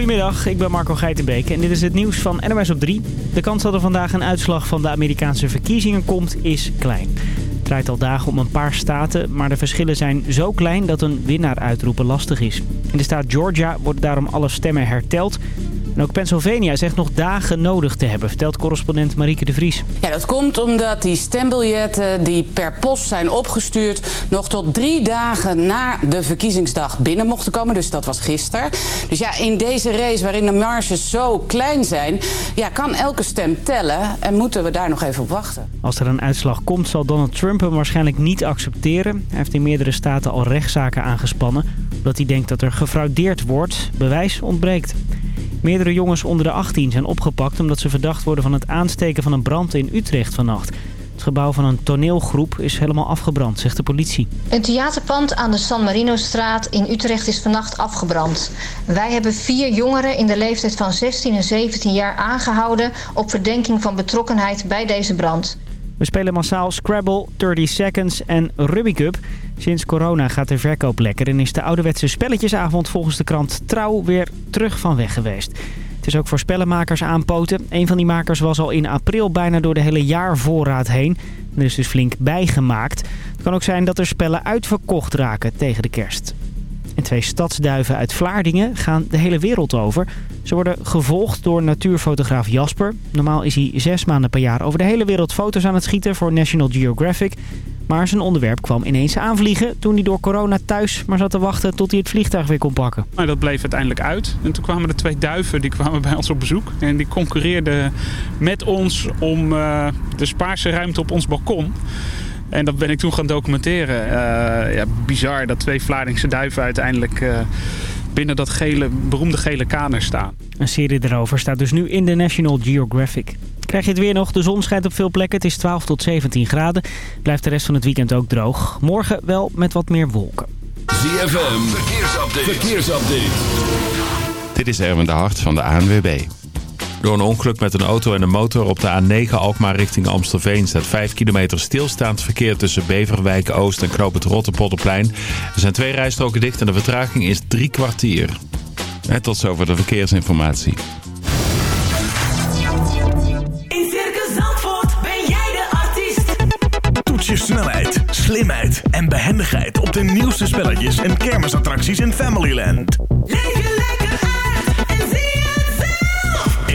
Goedemiddag, ik ben Marco Geitenbeek en dit is het nieuws van NMS op 3. De kans dat er vandaag een uitslag van de Amerikaanse verkiezingen komt is klein. Het draait al dagen om een paar staten, maar de verschillen zijn zo klein dat een winnaar uitroepen lastig is. In de staat Georgia worden daarom alle stemmen herteld. En ook Pennsylvania zegt nog dagen nodig te hebben, vertelt correspondent Marieke de Vries. Ja, dat komt omdat die stembiljetten die per post zijn opgestuurd... nog tot drie dagen na de verkiezingsdag binnen mochten komen. Dus dat was gisteren. Dus ja, in deze race waarin de marges zo klein zijn... Ja, kan elke stem tellen en moeten we daar nog even op wachten. Als er een uitslag komt zal Donald Trump hem waarschijnlijk niet accepteren. Hij heeft in meerdere staten al rechtszaken aangespannen... omdat hij denkt dat er gefraudeerd wordt. Bewijs ontbreekt. Meerdere jongens onder de 18 zijn opgepakt omdat ze verdacht worden van het aansteken van een brand in Utrecht vannacht. Het gebouw van een toneelgroep is helemaal afgebrand, zegt de politie. Een theaterpand aan de San Marino-straat in Utrecht is vannacht afgebrand. Wij hebben vier jongeren in de leeftijd van 16 en 17 jaar aangehouden... op verdenking van betrokkenheid bij deze brand. We spelen massaal Scrabble, 30 Seconds en Rubik's Sinds corona gaat de verkoop lekker en is de ouderwetse spelletjesavond volgens de krant Trouw weer terug van weg geweest. Het is ook voor spellenmakers aanpoten. Een van die makers was al in april bijna door de hele jaarvoorraad heen. Er is dus flink bijgemaakt. Het kan ook zijn dat er spellen uitverkocht raken tegen de kerst. En twee stadsduiven uit Vlaardingen gaan de hele wereld over. Ze worden gevolgd door natuurfotograaf Jasper. Normaal is hij zes maanden per jaar over de hele wereld foto's aan het schieten voor National Geographic. Maar zijn onderwerp kwam ineens aanvliegen toen hij door corona thuis maar zat te wachten tot hij het vliegtuig weer kon pakken. Maar dat bleef uiteindelijk uit. En toen kwamen er twee duiven die kwamen bij ons op bezoek. En die concurreerden met ons om uh, de spaarse ruimte op ons balkon. En dat ben ik toen gaan documenteren. Uh, ja, bizar dat twee Vlaardingse duiven uiteindelijk uh, binnen dat gele, beroemde gele kader staan. Een serie erover staat dus nu in de National Geographic. Krijg je het weer nog? De zon schijnt op veel plekken. Het is 12 tot 17 graden. Blijft de rest van het weekend ook droog. Morgen wel met wat meer wolken. ZFM, verkeersupdate. verkeersupdate. Dit is Erwin de Hart van de ANWB. Door een ongeluk met een auto en een motor op de A9 Alkmaar richting Amstelveen... staat 5 kilometer stilstaand verkeer tussen Beverwijk Oost en Knoop het Rotterpolderplein. Er zijn twee rijstroken dicht en de vertraging is drie kwartier. En tot zover de verkeersinformatie. In Circus Zandvoort ben jij de artiest. Toets je snelheid, slimheid en behendigheid op de nieuwste spelletjes en kermisattracties in Familyland. Leef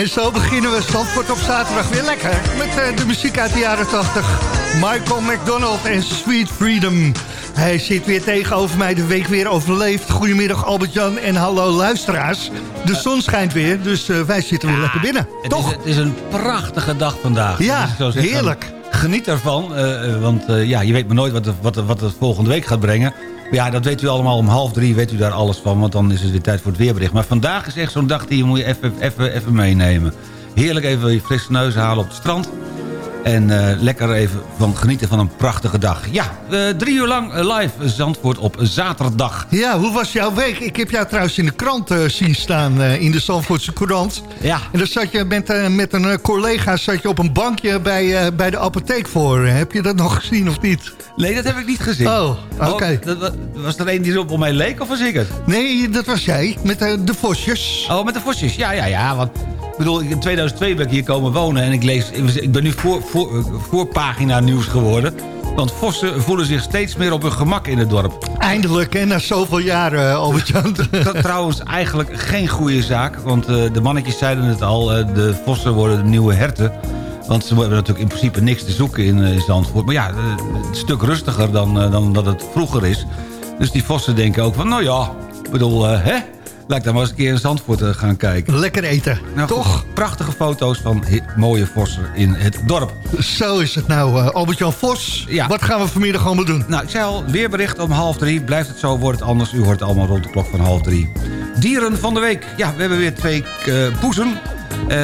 En zo beginnen we Zandvoort op zaterdag weer lekker. Met eh, de muziek uit de jaren 80. Michael McDonald en Sweet Freedom. Hij zit weer tegenover mij, de week weer overleefd. Goedemiddag Albert-Jan en hallo luisteraars. De zon schijnt weer, dus eh, wij zitten weer lekker binnen. Het Toch? Is, het is een prachtige dag vandaag. Ja, heerlijk. Geniet ervan, eh, want ja, je weet maar nooit wat, de- wat, de- wat het volgende week gaat brengen. Ja, dat weet u allemaal om half drie, weet u daar alles van. Want dan is het weer tijd voor het weerbericht. Maar vandaag is echt zo'n dag die je moet je even, even, even meenemen. Heerlijk even je frisse neus halen op het strand. En eh, lekker even van genieten van een prachtige dag. Ja, eh, drie uur lang eh, live Zandvoort op zaterdag. Ja, hoe was jouw week? Ik heb jou trouwens in de krant zien staan, in de Zandvoortse Courant. Ja. En dan zat je met, met een collega zat je op een bankje bij, bij de apotheek voor. Heb je dat nog gezien of niet? Nee, dat heb ik niet gezien. Oh, oké. dat wa- was er een die op mij leek of was ik het? Nee, dat was jij, met de vosjes. Oh, met de vosjes. Ja, ja, ja. Want, ik bedoel, in 2002 ben ik hier komen wonen... en ik, lees, ik ben nu voor, voor, voorpagina nieuws geworden. Want vossen voelen zich steeds meer op hun gemak in het dorp. Eindelijk, hè, na zoveel jaren, Albert-Jan. Dat is trouwens eigenlijk geen goede zaak. Want eh, de mannetjes zeiden het al, eh, de vossen worden de nieuwe herten. Want ze hebben natuurlijk in principe niks te zoeken in, eh, Zandvoort. Maar ja, eh, een stuk rustiger dan, eh, dan dat het vroeger is. Dus die vossen denken ook van, nou ja, ik bedoel, eh, hè? Ik dan maar eens een keer in Zandvoort eh, gaan kijken. Lekker eten, Nou, toch? Prachtige foto's van mooie vossen in het dorp. Zo is het nou, eh, Albert-Jan Vos. Ja. Wat gaan we vanmiddag allemaal doen? Nou, ik zei al, weerbericht om half drie. Blijft het zo, wordt het anders. U hoort het allemaal rond de klok van half drie. Dieren van de week. Ja, we hebben weer twee eh, poezen.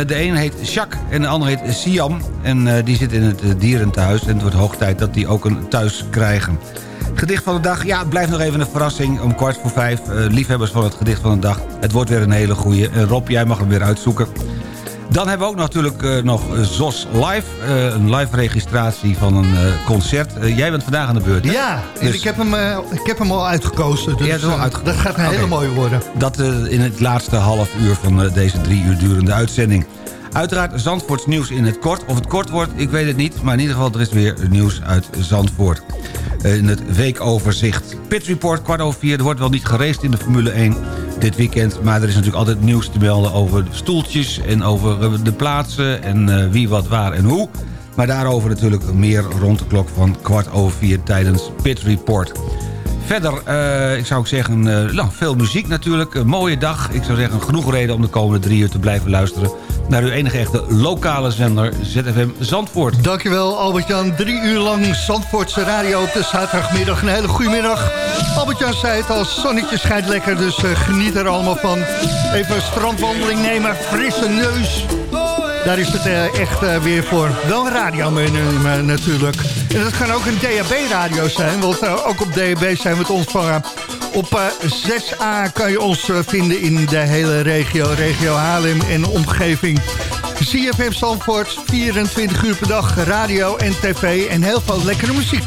De een heet Jacques en de ander heet Siam. En die zit in het uh, dierentehuis. En het wordt hoog tijd dat die ook een thuis krijgen. Gedicht van de dag, ja, het blijft nog even een verrassing. Om kwart voor vijf, eh, liefhebbers van het gedicht van de dag. Het wordt weer een hele goeie. En Rob, jij mag hem weer uitzoeken. Dan hebben we ook natuurlijk eh, nog eh, ZOS Live. een live registratie van een concert. Jij bent vandaag aan de beurt, hè? Ja, Dus- ik, heb hem, ik heb hem al uitgekozen. Dus, Ja, uitgekozen. Dat gaat een hele Oké. mooie worden. Dat in het laatste half uur van deze drie uur durende uitzending. Uiteraard Zandvoorts nieuws in het kort. Of het kort wordt, ik weet het niet. Maar in ieder geval, er is weer nieuws uit Zandvoort. Eh, in het weekoverzicht. Pit Report, kwart over vier. Er wordt wel niet geraced in de Formule 1 dit weekend. Maar er is natuurlijk altijd nieuws te melden over stoeltjes... en over eh, de plaatsen en eh, wie wat waar en hoe. Maar daarover natuurlijk meer rond de klok van kwart over vier tijdens Pit Report. Verder, ik zou zeggen, uh, nou, veel muziek natuurlijk. Een mooie dag. Ik zou zeggen, genoeg reden om de komende drie uur te blijven luisteren naar uw enige echte lokale zender ZFM Zandvoort. Dankjewel Albert-Jan. Drie uur lang Zandvoortse radio op de zaterdagmiddag. Een hele goede middag. Albert-Jan zei het al, zonnetje schijnt lekker, dus eh, geniet er allemaal van. Even een strandwandeling nemen, frisse neus daar is het eh, echt eh, weer voor. Wel een radio eh, natuurlijk. En dat kan ook een DAB-radio zijn, want ook op DAB zijn we het ontvangen. Op 6A kan je ons vinden in de hele regio, regio Haarlem en omgeving. ZFM Zandvoort, 24 uur per dag, radio en tv en heel veel lekkere muziek.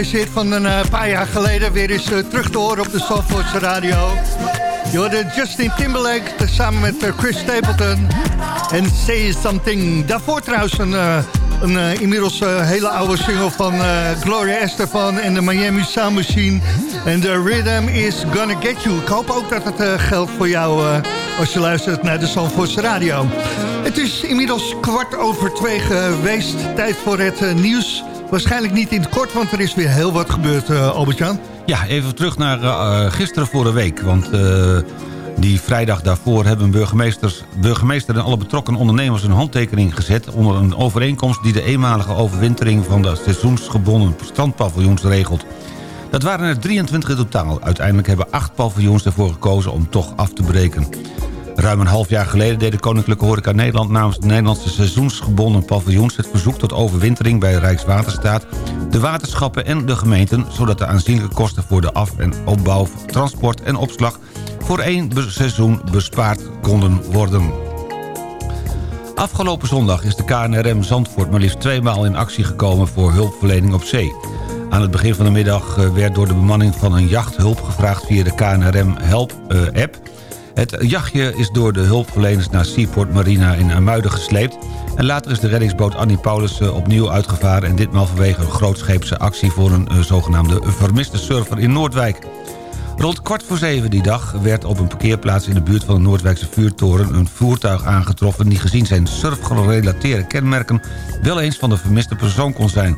Deze van een eh, paar jaar geleden weer eens eh, terug te horen op de Zandvoortse radio. Je hoorde Justin Timberlake eh, samen met Chris Stapleton en Say Something. Daarvoor trouwens een, een inmiddels hele oude single van Gloria Estefan en de Miami Sound Machine. En The Rhythm is Gonna Get You. Ik hoop ook dat het geldt voor jou als je luistert naar de Zandvoortse radio. Het is inmiddels kwart over twee geweest. Tijd voor het nieuws. Waarschijnlijk niet in het kort, want er is weer heel wat gebeurd, eh, Albert-Jan. Ja, even terug naar eh, gisteren voor de week. Want die vrijdag daarvoor hebben burgemeesters, burgemeester en alle betrokken ondernemers... een handtekening gezet onder een overeenkomst... die de eenmalige overwintering van de seizoensgebonden strandpaviljoens regelt. Dat waren er 23 in totaal. Uiteindelijk hebben acht paviljoens ervoor gekozen om toch af te breken. Ruim een half jaar geleden deed de Koninklijke Horeca Nederland... namens de Nederlandse seizoensgebonden paviljoens... het verzoek tot overwintering bij Rijkswaterstaat... de waterschappen en de gemeenten... zodat de aanzienlijke kosten voor de af- en opbouw, transport en opslag... voor één seizoen bespaard konden worden. Afgelopen zondag is de KNRM Zandvoort maar liefst tweemaal in actie gekomen voor hulpverlening op zee. Aan het begin van de middag eh, werd door de bemanning van een jacht hulp gevraagd via de KNRM Help-app. Het jachtje is door de hulpverleners naar Seaport Marina in Amuiden gesleept... en later is de reddingsboot Annie Paulus opnieuw uitgevaren... en ditmaal vanwege een grootscheepse actie voor een eh, zogenaamde vermiste surfer in Noordwijk. Rond kwart voor zeven die dag werd op een parkeerplaats in de buurt van de Noordwijkse vuurtoren een voertuig aangetroffen. Die gezien zijn surfgerelateerde kenmerken wel eens van de vermiste persoon kon zijn.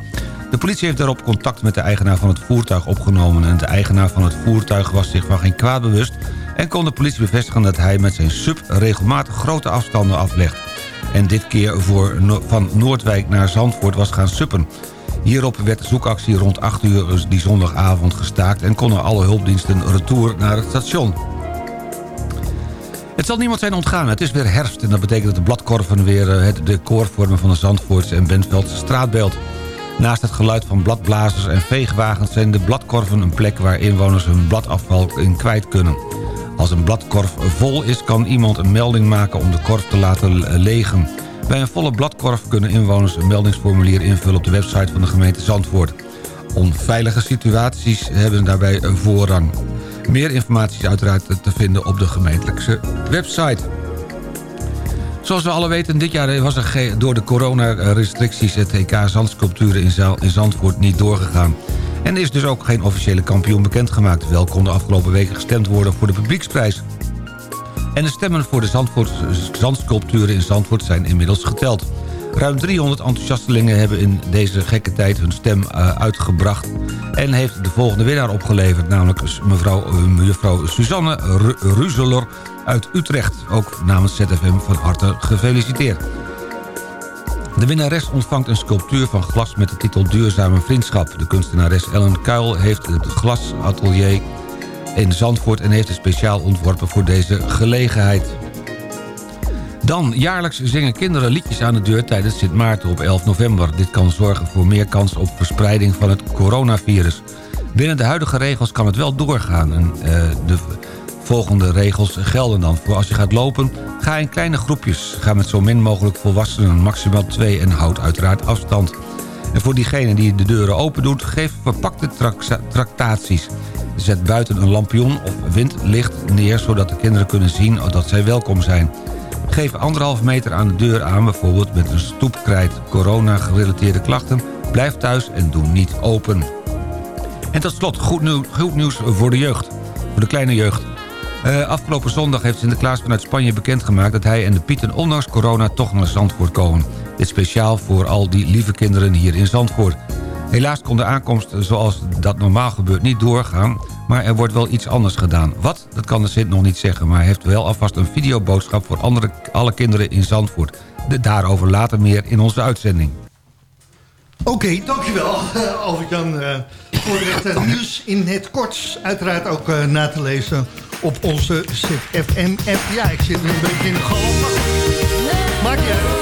De politie heeft daarop contact met de eigenaar van het voertuig opgenomen. En de eigenaar van het voertuig was zich van geen kwaad bewust en kon de politie bevestigen dat hij met zijn sub regelmatig grote afstanden aflegt. En dit keer voor van Noordwijk naar Zandvoort was gaan suppen. Hierop werd de zoekactie rond 8 uur die zondagavond gestaakt... en konden alle hulpdiensten retour naar het station. Het zal niemand zijn ontgaan. Het is weer herfst en dat betekent dat de bladkorven weer eh, het decor vormen van de Zandvoortse en Bentveldse straatbeeld. Naast het geluid van bladblazers en veegwagens zijn de bladkorven een plek waar inwoners hun bladafval in kwijt kunnen. Als een bladkorf vol is kan iemand een melding maken om de korf te laten legen. Bij een volle bladkorf kunnen inwoners een meldingsformulier invullen op de website van de gemeente Zandvoort. Onveilige situaties hebben daarbij een voorrang. Meer informatie is uiteraard te vinden op de gemeentelijke website. Zoals we alle weten, dit jaar was er door de coronarestricties... het EK Zandsculpturen in Zandvoort niet doorgegaan. En is dus ook geen officiële kampioen bekendgemaakt. Wel kon de afgelopen weken gestemd worden voor de publieksprijs. En de stemmen voor de zandsculpturen in Zandvoort zijn inmiddels geteld. Ruim 300 enthousiastelingen hebben in deze gekke tijd hun stem eh, uitgebracht... en heeft de volgende winnaar opgeleverd... namelijk mevrouw, eh, mevrouw Suzanne Ru- Ruzeler uit Utrecht. Ook namens ZFM van harte gefeliciteerd. De winnares ontvangt een sculptuur van glas met de titel Duurzame Vriendschap. De kunstenares Ellen Kuil heeft het glasatelier in Zandvoort... en heeft het speciaal ontworpen voor deze gelegenheid. Dan, jaarlijks zingen kinderen liedjes aan de deur tijdens Sint Maarten op 11 november. Dit kan zorgen voor meer kans op verspreiding van het coronavirus. Binnen de huidige regels kan het wel doorgaan. En, eh, de volgende regels gelden dan. Voor als je gaat lopen, ga in kleine groepjes. Ga met zo min mogelijk volwassenen, maximaal twee... en houd uiteraard afstand. En voor diegene die de deuren open doet, geef verpakte tractaties. Zet buiten een lampion of windlicht neer... zodat de kinderen kunnen zien dat zij welkom zijn. Geef anderhalf meter aan de deur aan, bijvoorbeeld met een stoepkrijt. Corona-gerelateerde klachten, blijf thuis en doe niet open. En tot slot, goed nieuws voor de jeugd. Voor de kleine jeugd. Eh, afgelopen zondag heeft Sinterklaas vanuit Spanje bekendgemaakt... dat hij en de Pieten ondanks corona toch naar Zandvoort komen. Dit speciaal voor al die lieve kinderen hier in Zandvoort. Helaas kon de aankomst zoals dat normaal gebeurt niet doorgaan... maar er wordt wel iets anders gedaan. Wat? Dat kan de Sint nog niet zeggen... maar hij heeft wel alvast een videoboodschap voor andere, alle kinderen in Zandvoort. De, daarover later meer in onze uitzending. Oké, dankjewel eh, Albert-Jan eh, voor het eh, nieuws in het kort. Uiteraard ook eh, na te lezen op onze ZFM-app. Ja, ik zit nu een beetje in de galm. maar goed.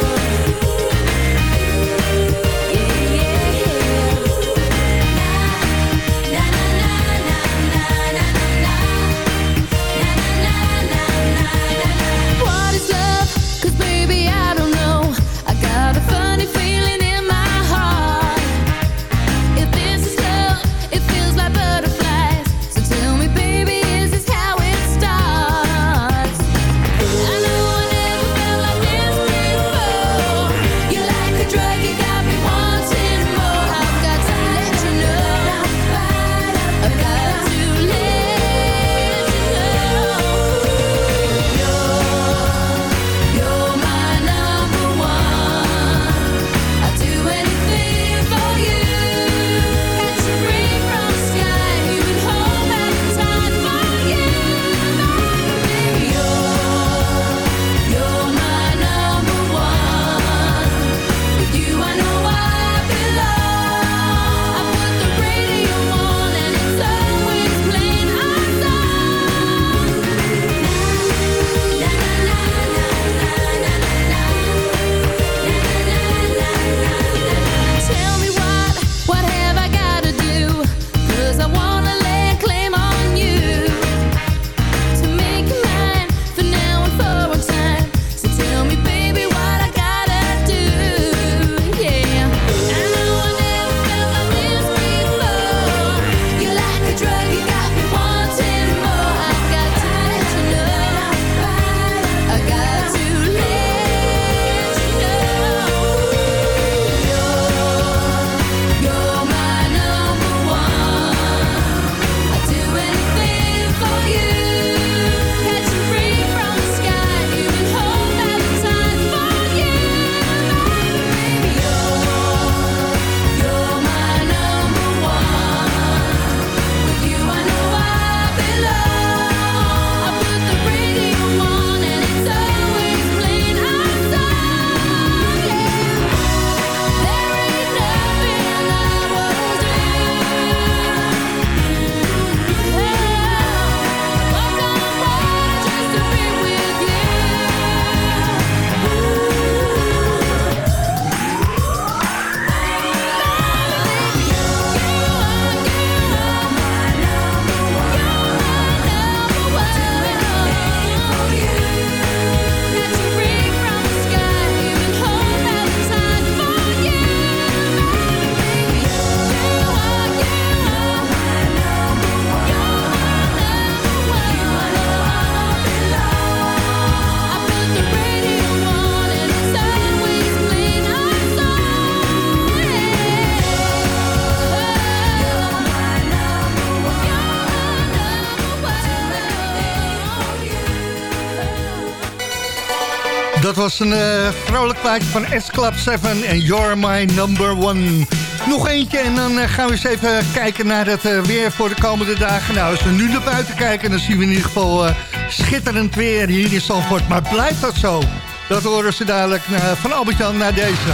Was een eh, vrolijk plaatje van S-Club 7 en You're My Number One. Nog eentje en dan eh, gaan we eens even kijken naar het eh, weer voor de komende dagen. Nou, als we nu naar buiten kijken, dan zien we in ieder geval schitterend weer hier in Zandvoort. Maar blijft dat zo? Dat horen ze dadelijk van Albert-Jan naar deze.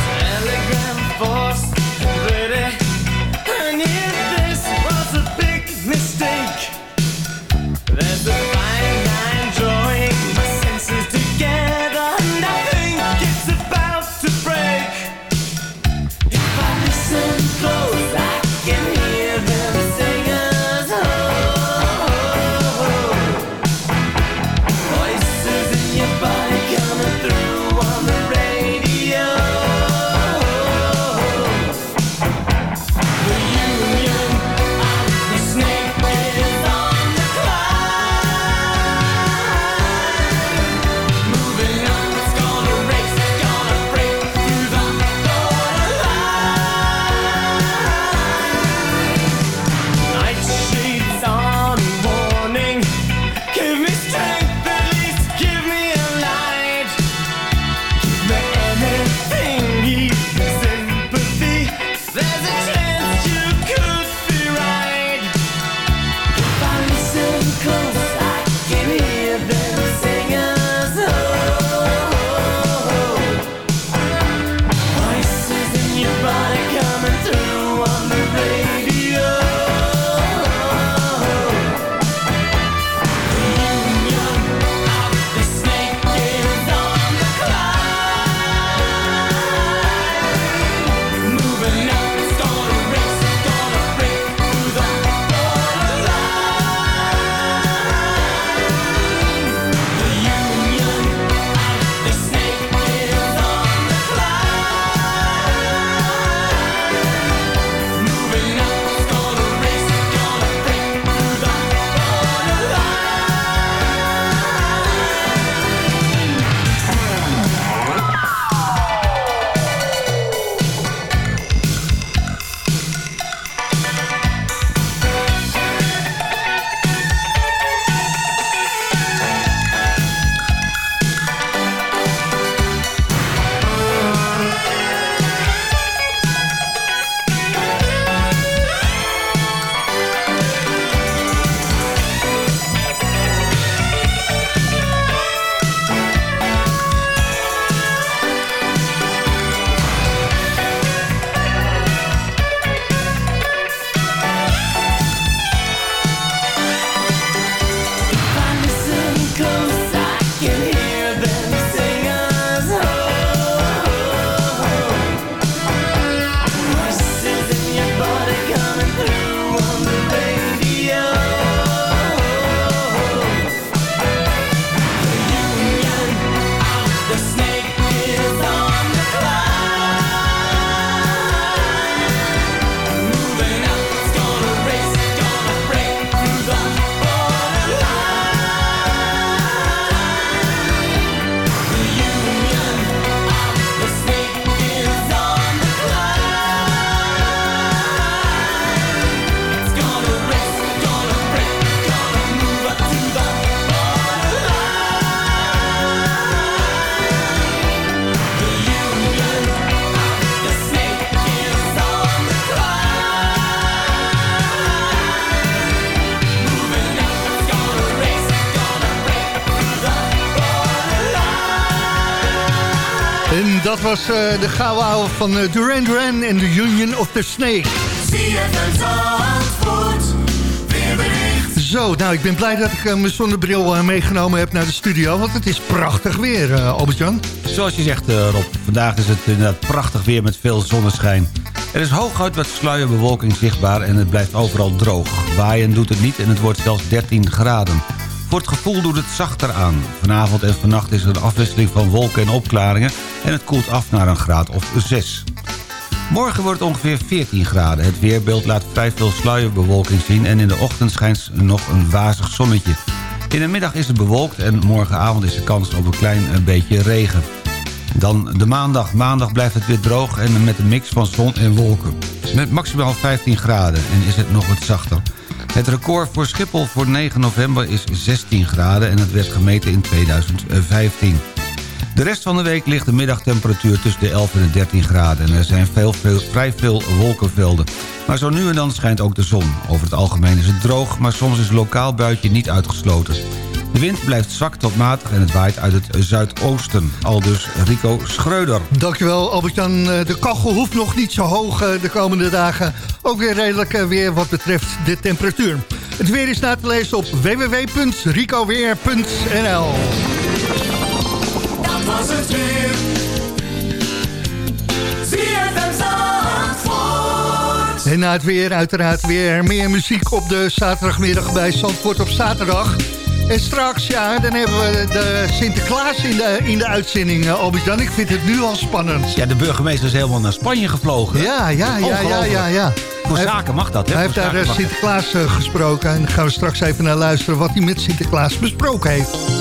Dat was eh, de gouden ouwe van eh, Duran Duran en de Union of the Snake. Zo, nou ik ben blij dat ik eh, mijn zonnebril meegenomen heb naar de studio. Want het is prachtig weer, Albert-Jan. Zoals je zegt Rob, vandaag is het inderdaad prachtig weer met veel zonneschijn. Er is hooguit wat sluierbewolking zichtbaar en het blijft overal droog. Waaien doet het niet en het wordt zelfs 13 graden. Voor het gevoel doet het zachter aan. Vanavond en vannacht is er een afwisseling van wolken en opklaringen... en het koelt af naar een graad of 6. Morgen wordt het ongeveer 14 graden. Het weerbeeld laat vrij veel sluierbewolking zien... en in de ochtend schijnt nog een wazig zonnetje. In de middag is het bewolkt en morgenavond is de kans op een klein beetje regen. Dan de maandag. Maandag blijft het weer droog en met een mix van zon en wolken. Met maximaal 15 graden en is het nog wat zachter. Het record voor Schiphol voor 9 november is 16 graden en het werd gemeten in 2015. De rest van de week ligt de middagtemperatuur tussen de 11 en de 13 graden... en er zijn veel, veel, vrij veel wolkenvelden. Maar zo nu en dan schijnt ook de zon. Over het algemeen is het droog, maar soms is lokaal buitje niet uitgesloten. De wind blijft zwak tot matig en het waait uit het zuidoosten. Aldus Rico Schreuder. Dankjewel Albert-Jan. Eh, De kachel hoeft nog niet zo hoog eh, de komende dagen. Ook weer redelijk eh, weer wat betreft de temperatuur. Het weer is na te lezen op www.ricoweer.nl Dat was het weer. En na het weer uiteraard weer meer muziek op de zaterdagmiddag bij Zandvoort op zaterdag. En straks, ja, dan hebben we de Sinterklaas in de, in de uitzending, eh, Albert-Jan. Ik vind het nu al spannend. Ja, de burgemeester is helemaal naar Spanje gevlogen. Ja, ja, ja, ja, ja, ja. Voor zaken mag dat, hè? Hij heeft daar eh. Sinterklaas eh, gesproken. En daar gaan we straks even naar luisteren wat hij met Sinterklaas besproken heeft.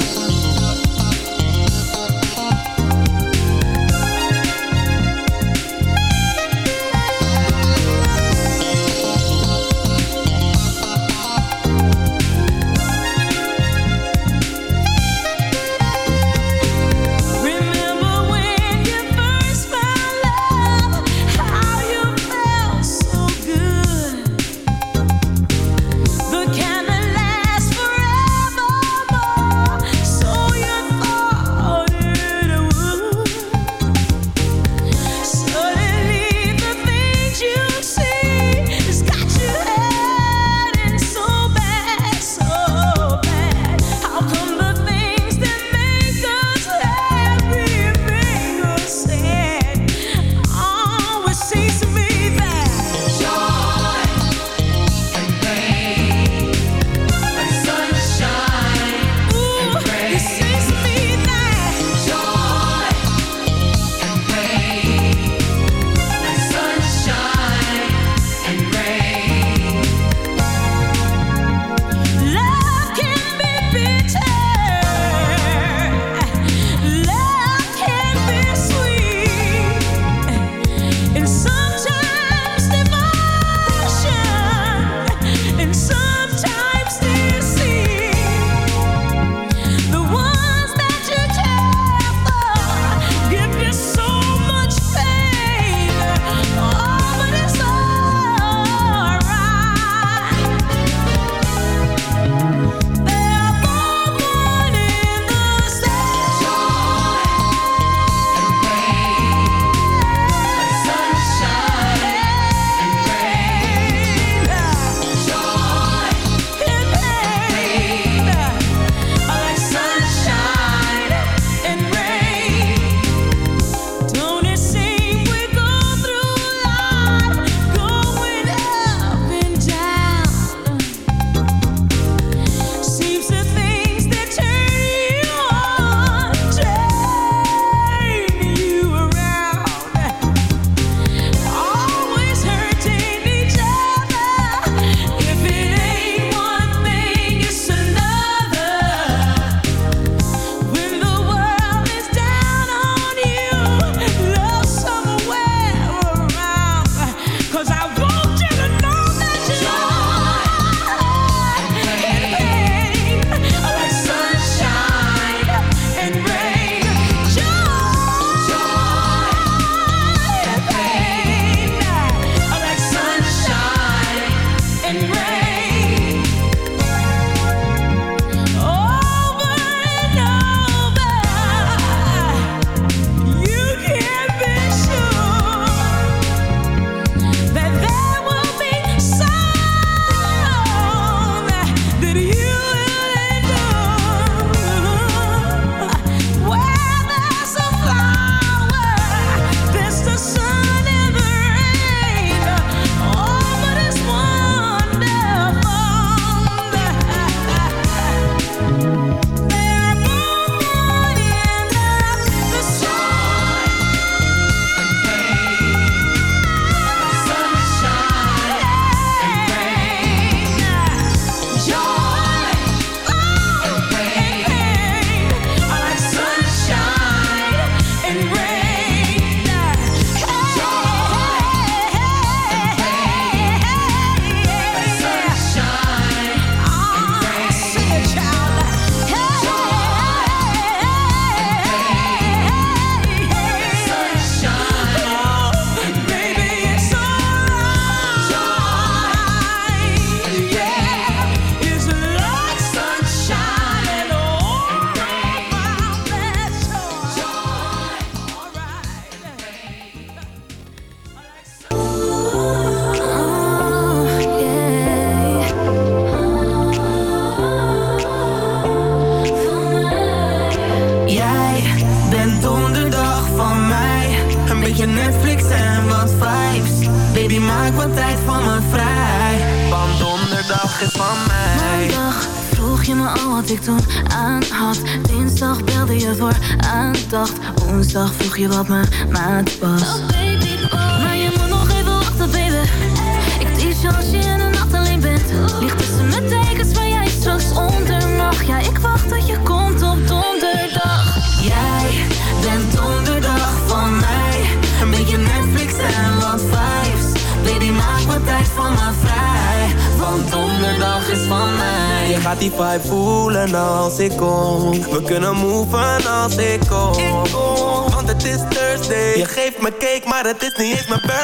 Cake, maar het is niet eens mijn birthday.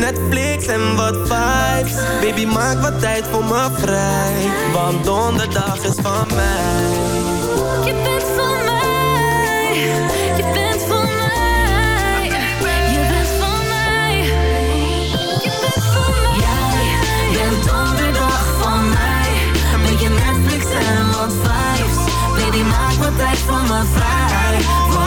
Netflix en wat vibes. Baby, maak wat tijd voor me vrij, want donderdag is van mij. Je bent van mij. Je bent van mij. Je bent van mij. Je bent van mij. Jij bent donderdag van mij. Een beetje Netflix en wat vibes. Baby, maak wat tijd voor me vrij.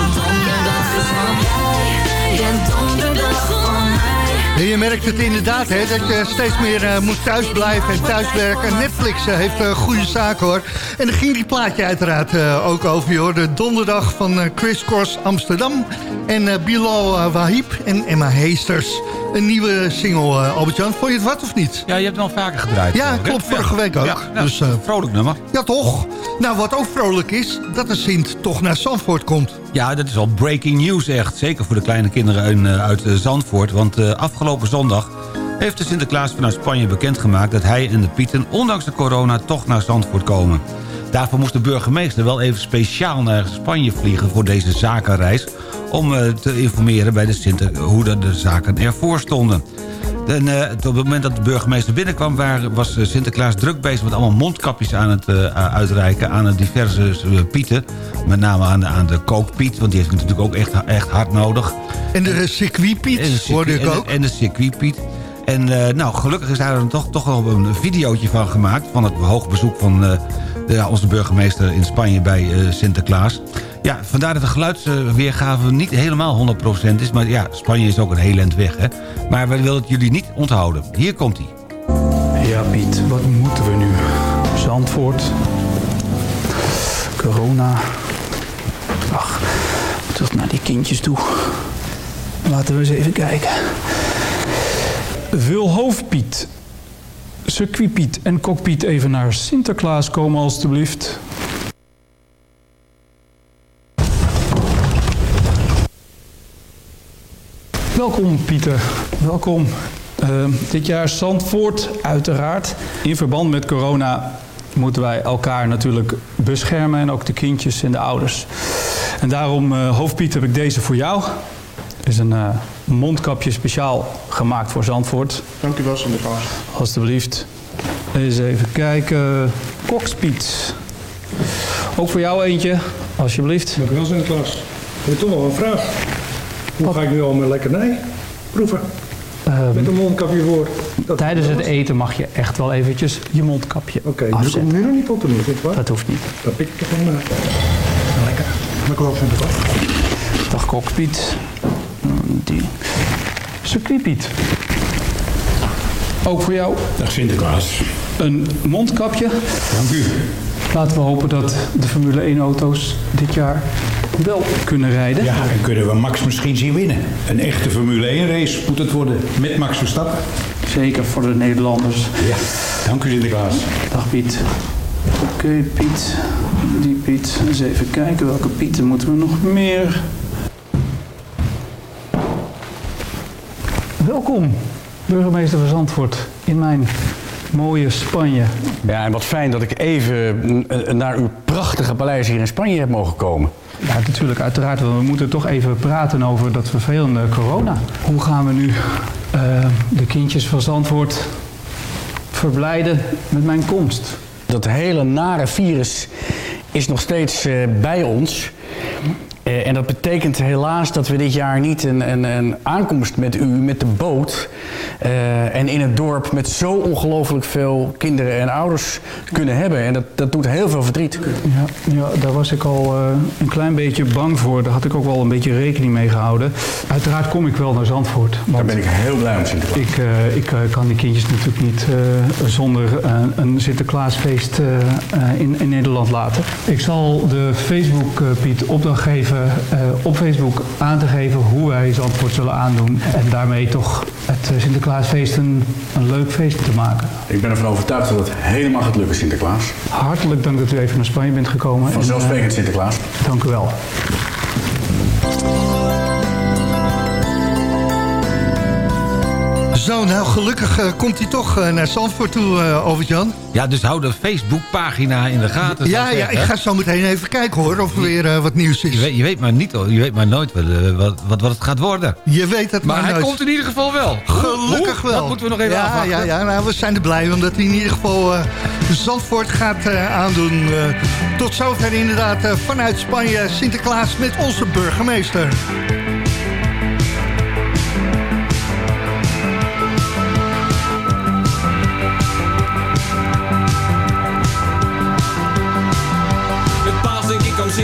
En je merkt het inderdaad, hè, dat je steeds meer eh, moet thuisblijven en thuiswerken. Netflix eh, heeft uh, goede zaken, hoor. En daar ging die plaatje uiteraard eh, ook over, hoor. De donderdag van eh, Chris Cross Amsterdam. En eh, Bilal eh, Wahib en Emma Heesters. Een nieuwe single, eh, Albert-Jan. Vond je het wat of niet? Ja, je hebt hem al vaker gedraaid. Ja, klopt. Vorige week ook. Ja, dus, eh, vrolijk nummer. ja, toch? Nou, wat ook vrolijk is, dat de Sint toch naar Zandvoort komt. Ja, dat is al breaking news echt. Zeker voor de kleine kinderen in, eh, uit eh, Zandvoort. Want eh, afgelopen zondag heeft de Sinterklaas vanuit Spanje bekendgemaakt... dat hij en de Pieten, ondanks de corona, toch naar Zandvoort komen. Daarvoor moest de burgemeester wel even speciaal naar Spanje vliegen... voor deze zakenreis, om te informeren bij de Sinter hoe de zaken ervoor stonden. En, eh, op het moment dat de burgemeester binnenkwam... Waar, was eh, Sinterklaas druk bezig met allemaal mondkapjes aan het eh, uitreiken... aan de diverse pieten. Met name aan de, aan de kookpiet, want die heeft natuurlijk ook echt, echt hard nodig. En de circuitpiet, de hoorde ik en de- ook. En de circuitpiet. En nou, gelukkig is daar dan toch, toch wel een videootje van gemaakt... van het hoogbezoek van de, ja, onze burgemeester in Spanje bij Sinterklaas. Ja, vandaar dat de geluidsweergave niet helemaal 100% is. Maar ja, Spanje is ook een heel eind weg, hè. Maar we willen het jullie niet onthouden. Hier komt hij. Ja, Piet, wat moeten we nu? Zandvoort. Corona. Ach, terug naar die kindjes toe. Laten we eens even kijken. Wil hoofdpiet, circuitpiet en cockpiet even naar Sinterklaas komen alstublieft? Welkom Pieter, welkom. Eh, dit jaar Zandvoort, uiteraard. In verband met corona moeten wij elkaar natuurlijk beschermen en ook de kindjes en de ouders. En daarom, eh hoofdpiet, heb ik deze voor jou. Het is een eh, mondkapje speciaal gemaakt voor Zandvoort. Dank u wel, Sinterklaas. Alsjeblieft. Eens even kijken. Kokspiet. Ook voor jou eentje, alsjeblieft. Dank u wel, Sinterklaas. Ik heb toch wel een vraag. Hoe ga ik nu al mijn lekkernij proeven? Met een mondkapje voor. Dat Ehm, Tijdens het eten mag je echt wel eventjes je mondkapje Oké, nu afzetten. komt nu nog niet op te doen, vind je waar? Dat hoeft niet. Dan pik ik er gewoon uit. Lekker. Dank u wel. Dag Kokspiet. Die. Circuitpiet. Ook voor jou. Dag Sinterklaas. Een mondkapje. Dank u. Laten we hopen dat de Formule 1 auto's dit jaar wel kunnen rijden. Ja, en kunnen we Max misschien zien winnen. Een echte Formule 1 race moet het worden met Max Verstappen. Zeker voor de Nederlanders. Ja. Dank u Sinterklaas. Dag Piet. Oké Piet. Die Piet. Eens even kijken welke Pieten moeten we nog meer. Welkom, burgemeester van Zandvoort, in mijn mooie Spanje. Ja, en wat fijn dat ik even naar uw prachtige paleis hier in Spanje heb mogen komen. Ja, natuurlijk, uiteraard. Want we moeten toch even praten over dat vervelende corona. Hoe gaan we nu eh, de kindjes van Zandvoort verblijden met mijn komst? Dat hele nare virus is nog steeds eh, bij ons. Eh, en dat betekent helaas dat we dit jaar niet een, een, een aankomst met u, met de boot... eh, en in het dorp met zo ongelooflijk veel kinderen en ouders kunnen hebben. En dat, dat doet heel veel verdriet. Ja, ja daar was ik al eh, een klein beetje bang voor. Daar had ik ook wel een beetje rekening mee gehouden. Uiteraard kom ik wel naar Zandvoort. Daar ben ik heel blij om, Sinterklaas. Ik, eh, ik kan die kindjes natuurlijk niet eh, zonder een Sinterklaasfeest eh, eh, in, in Nederland laten. Ik zal de Facebook, eh, Piet, opdracht geven eh, op Facebook aan te geven hoe wij Zandvoort zullen aandoen. En daarmee toch het eh, Sinterklaasfeest een, een leuk feest te maken. Ik ben ervan overtuigd dat het helemaal gaat lukken, Sinterklaas. Hartelijk dank dat u even naar Spanje bent gekomen. En, Vanzelfsprekend, eh, Sinterklaas. Dank u wel. Zo, nou gelukkig eh, komt hij toch eh, naar Zandvoort toe, uh, Albert-Jan. Ja, dus hou de Facebookpagina in de gaten. Ja, ja, zeggen. ik ga zo meteen even kijken hoor, of er weer wat nieuws is. Je weet, je weet maar niet, je weet maar nooit wat, wat, wat, het gaat worden. Je weet het maar, Maar hij nooit. komt in ieder geval wel. Gelukkig Hoe? wel. Dat moeten we nog even ja, afwachten. Ja, ja nou, we zijn er blij omdat hij in ieder geval Zandvoort gaat aandoen. Tot zover inderdaad vanuit Spanje Sinterklaas met onze burgemeester.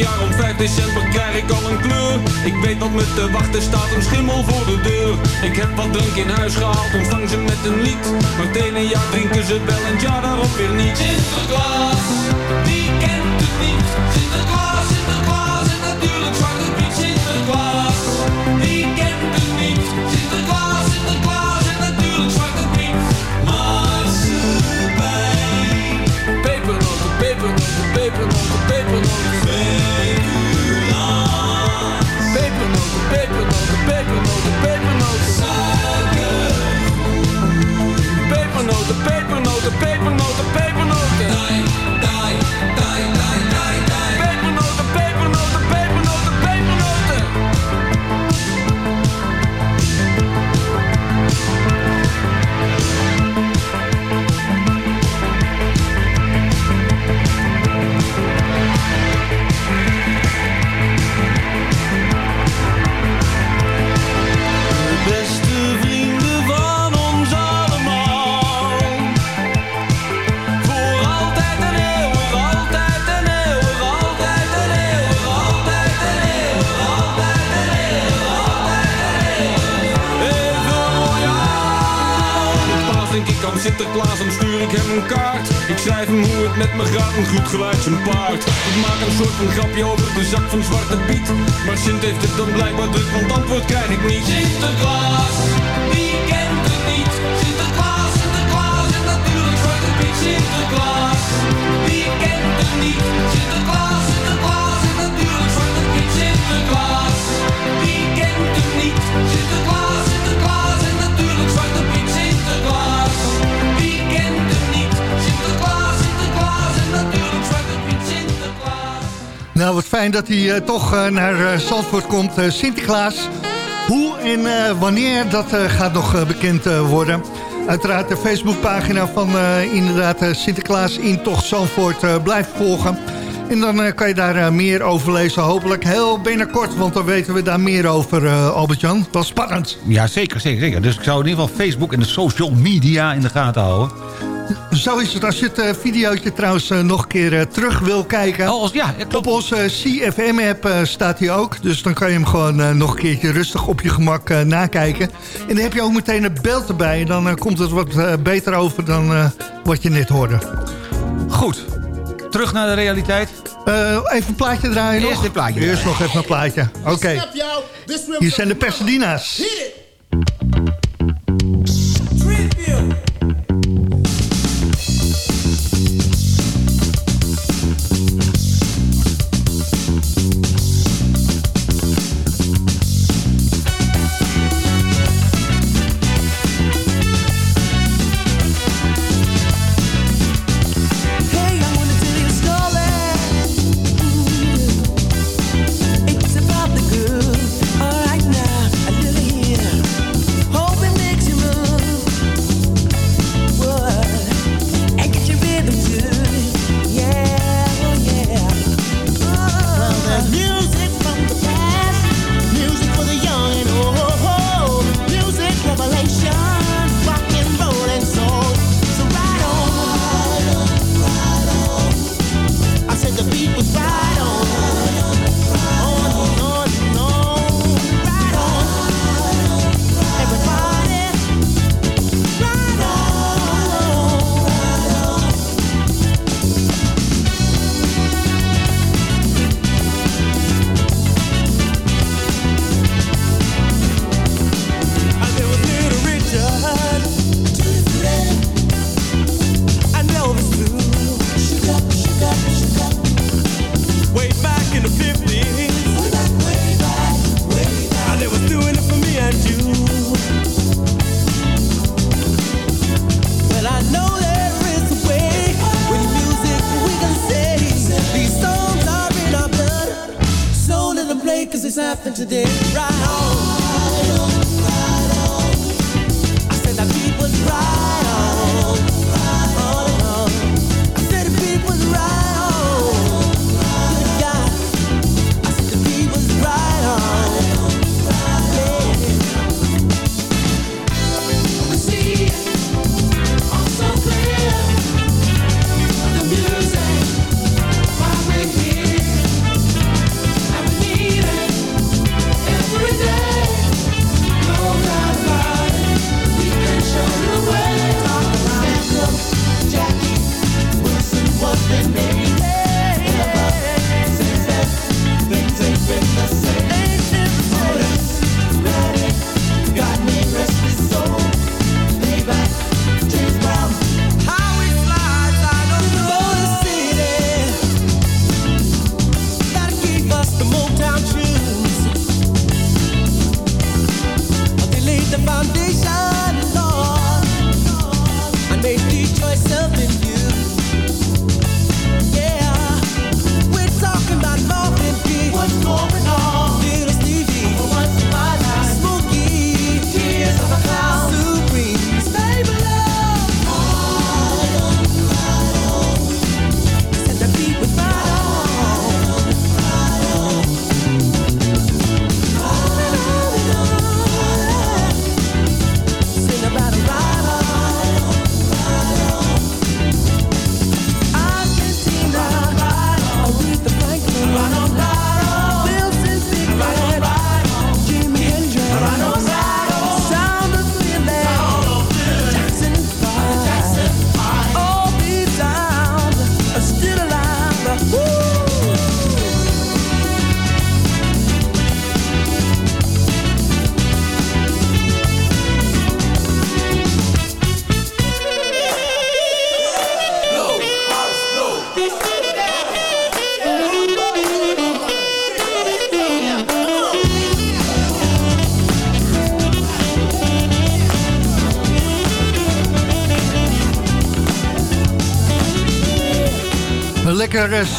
jaar om 5 december krijg ik al een kleur. Ik weet wat me te wachten staat, een schimmel voor de deur. Ik heb wat drank in huis gehaald, ontvang ze met een lied. Maar het jaar drinken ze wel en jaar daarop weer niet. Sinterklaas, wie kent het niet? Sinterklaas, Sinterklaas en natuurlijk Zwarte Piet. Sinterklaas, wie kent het niet? Sinterklaas, Sinterklaas en natuurlijk Zwarte Piet. Marsepein Pepernoten, pepernoten, pepernoten, pepernoten Pepernoten, pepernoten, pepernoten, pepernoten geluid zijn paard. Ik maak een soort van grapje over de zak van Zwarte Piet. Dat hij eh, toch eh, naar eh, Zandvoort komt. Sinterklaas, hoe en wanneer, dat gaat nog bekend worden. uiteraard de Facebookpagina van inderdaad Sinterklaas in Tocht Zandvoort blijft volgen. En dan kan je daar meer over lezen. Hopelijk heel binnenkort, want dan weten we daar meer over, Albert-Jan. Dat is spannend. Ja, zeker, zeker, zeker. Dus ik zou in ieder geval Facebook en de social media in de gaten houden. Zo is het. Als je het uh, videootje trouwens uh, nog een keer uh, terug wil kijken. Oh, ja, Op onze CFM-app staat hij ook. Dus dan kan je hem gewoon nog een keertje rustig op je gemak nakijken. En dan heb je ook meteen een beeld erbij. En dan komt het wat beter over dan wat je net hoorde. Goed. Terug naar de realiteit. even een plaatje draaien nog. Eerst dit plaatje Eerst nog even een plaatje. Oké. Okay. Hier zijn de Pasadena's. Lekker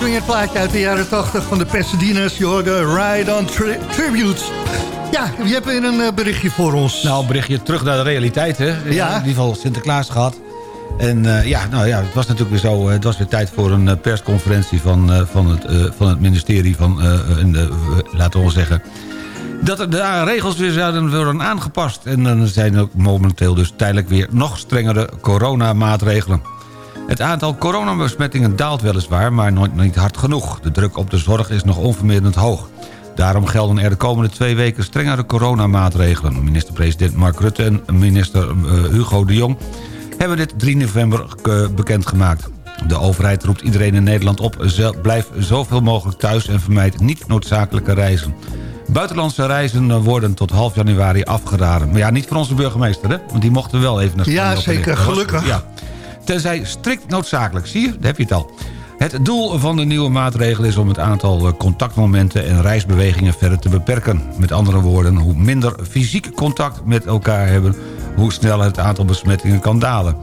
uh, swingerplaatje uit de jaren 80 van de Pasadena's. Je hoorde Ride on tri Tributes. Ja, je hebt weer een eh, berichtje voor ons. Nou, een berichtje terug naar de realiteit, hè. Ja. In ieder geval Sinterklaas gehad. En eh, ja, nou ja, het was natuurlijk weer zo. eh, Het was weer tijd voor een persconferentie van, van, het, van het ministerie van, de, laten we zeggen... dat er de regels weer zouden worden aangepast. En dan zijn er ook momenteel dus tijdelijk weer nog strengere coronamaatregelen. Het aantal coronabesmettingen daalt weliswaar, maar nooit niet hard genoeg. De druk op de zorg is nog onverminderd hoog. Daarom gelden er de komende twee weken strengere coronamaatregelen. Minister-president Mark Rutte en minister eh, Hugo de Jong... hebben dit 3 november eh, bekendgemaakt. De overheid roept iedereen in Nederland op... blijf zoveel mogelijk thuis en vermijd niet noodzakelijke reizen. Buitenlandse reizen worden tot half januari afgeraden. Maar ja, niet van onze burgemeester, hè? Want die mochten wel even naar Ja, Spanje en zeker, gelukkig. Ja. Tenzij strikt noodzakelijk. Zie je? Daar heb je het al. Het doel van de nieuwe maatregel is om het aantal eh, contactmomenten en reisbewegingen verder te beperken. Met andere woorden, hoe minder fysiek contact met elkaar hebben... hoe sneller het aantal besmettingen kan dalen.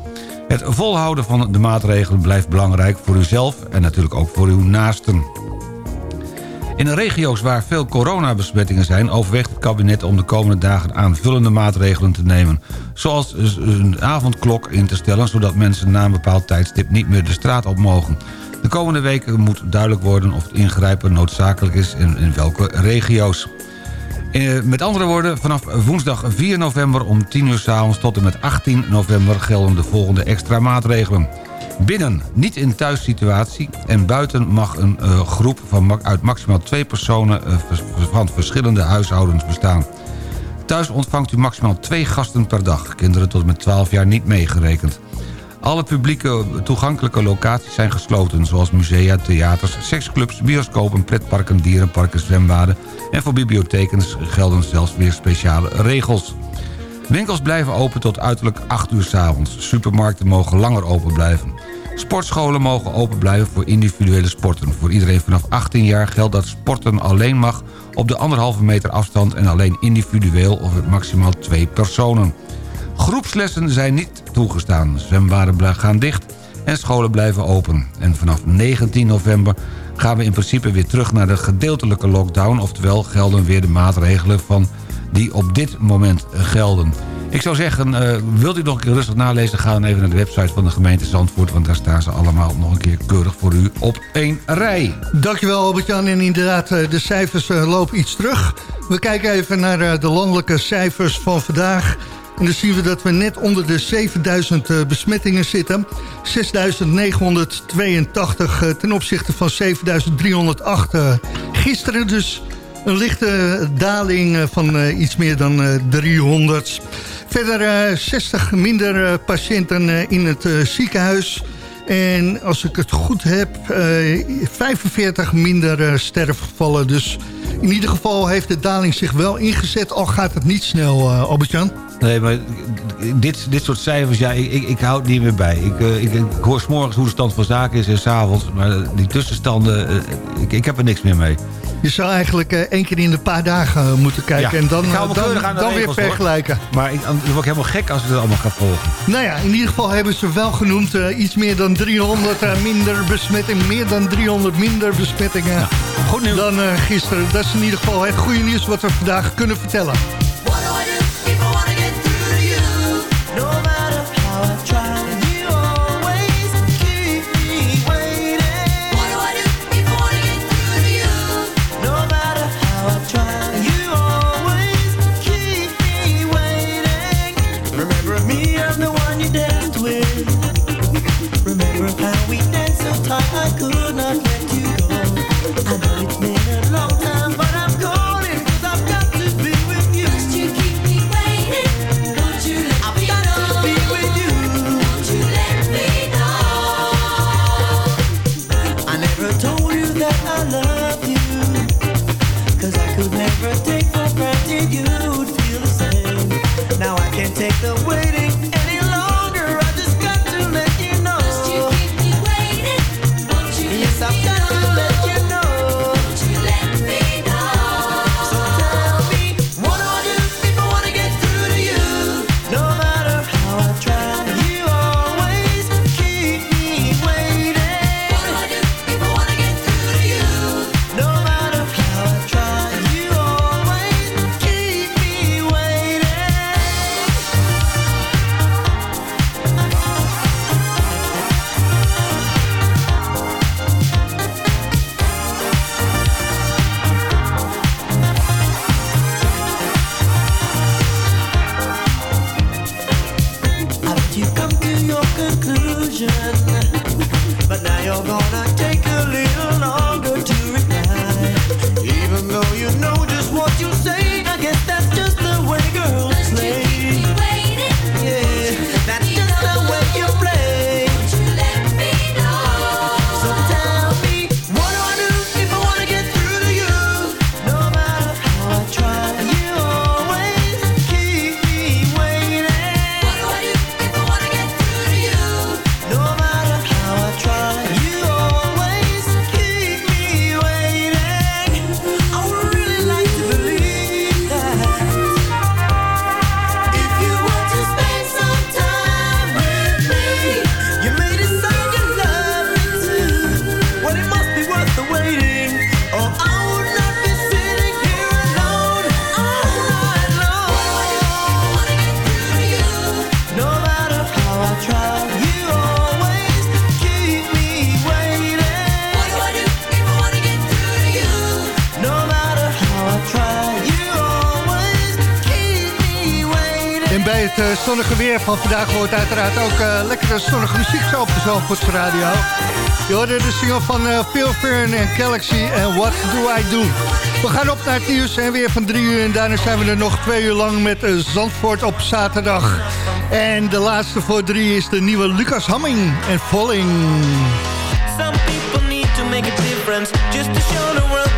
Het volhouden van de maatregelen blijft belangrijk voor uzelf... en natuurlijk ook voor uw naasten. In regio's waar veel coronabesmettingen zijn... overweegt het kabinet om de komende dagen aanvullende maatregelen te nemen. Zoals een avondklok in te stellen... zodat mensen na een bepaald tijdstip niet meer de straat op mogen. De komende weken moet duidelijk worden of ingrijpen noodzakelijk is... en in welke regio's. Eh, met andere woorden, vanaf woensdag 4 november om 10 uur s'avonds tot en met 18 november gelden de volgende extra maatregelen. Binnen, niet in thuissituatie en buiten mag een eh, groep van uit maximaal twee personen eh, van verschillende huishoudens bestaan. Thuis ontvangt u maximaal twee gasten per dag, kinderen tot met 12 jaar niet meegerekend. Alle publieke toegankelijke locaties zijn gesloten... zoals musea, theaters, seksclubs, bioscopen, pretparken, dierenparken, zwembaden... en voor bibliotheken gelden zelfs weer speciale regels. Winkels blijven open tot uiterlijk 8 uur 's avonds. Supermarkten mogen langer open blijven. Sportscholen mogen open blijven voor individuele sporten. Voor iedereen vanaf 18 jaar geldt dat sporten alleen mag... op de anderhalve meter afstand en alleen individueel... of met maximaal twee personen. Groepslessen zijn niet toegestaan. Zwembaden gaan dicht en scholen blijven open. En vanaf 19 november gaan we in principe weer terug naar de gedeeltelijke lockdown... oftewel gelden weer de maatregelen van die op dit moment gelden. Ik zou zeggen, eh, wilt u nog een keer rustig nalezen... ga dan even naar de website van de gemeente Zandvoort... want daar staan ze allemaal nog een keer keurig voor u op één rij. Dankjewel Albert-Jan. En inderdaad, eh, de cijfers eh, lopen iets terug. We kijken even naar de landelijke cijfers van vandaag. En dan zien we dat we net onder de 7000 eh, besmettingen zitten. 6982 eh, ten opzichte van 7308 eh, gisteren. Dus een lichte daling van iets meer dan eh, 300. Verder eh, 60 minder eh, patiënten eh, in het eh, ziekenhuis. En als ik het goed heb, eh, 45 minder eh, sterfgevallen. Dus in ieder geval heeft de daling zich wel ingezet. Al gaat het niet snel, eh Albert-Jan. Nee, maar dit, dit soort cijfers, ja, ik, ik, hou het niet meer bij. Ik, eh, ik, ik hoor s'morgens hoe de stand van zaken is en s'avonds. Maar die tussenstanden, eh, ik, ik heb er niks meer mee. Je zou eigenlijk eh, één keer in de paar dagen eh, moeten kijken. Ja, En dan, eh, dan, dan weer vergelijken. Maar ik, dan word ik helemaal gek als ik het allemaal ga volgen. Nou ja, in ieder geval hebben ze wel genoemd... iets meer dan 300 eh, minder besmettingen. Meer dan 300 minder besmettingen goed nieuws. dan eh, gisteren. Dat is in ieder geval het goede nieuws wat we vandaag kunnen vertellen. weer van vandaag wordt uiteraard ook uh, lekkere zonnige muziek zo op de Zandvoortse radio. Je hoorde de single van uh, Phil Fern en Galaxy en What Do I Do. We gaan op naar het nieuws en weer van drie uur en daarna zijn we er nog twee uur lang met uh, Zandvoort op zaterdag. En de laatste voor drie is de nieuwe Lucas Hamming en Falling. Some people need to make a difference just to show the world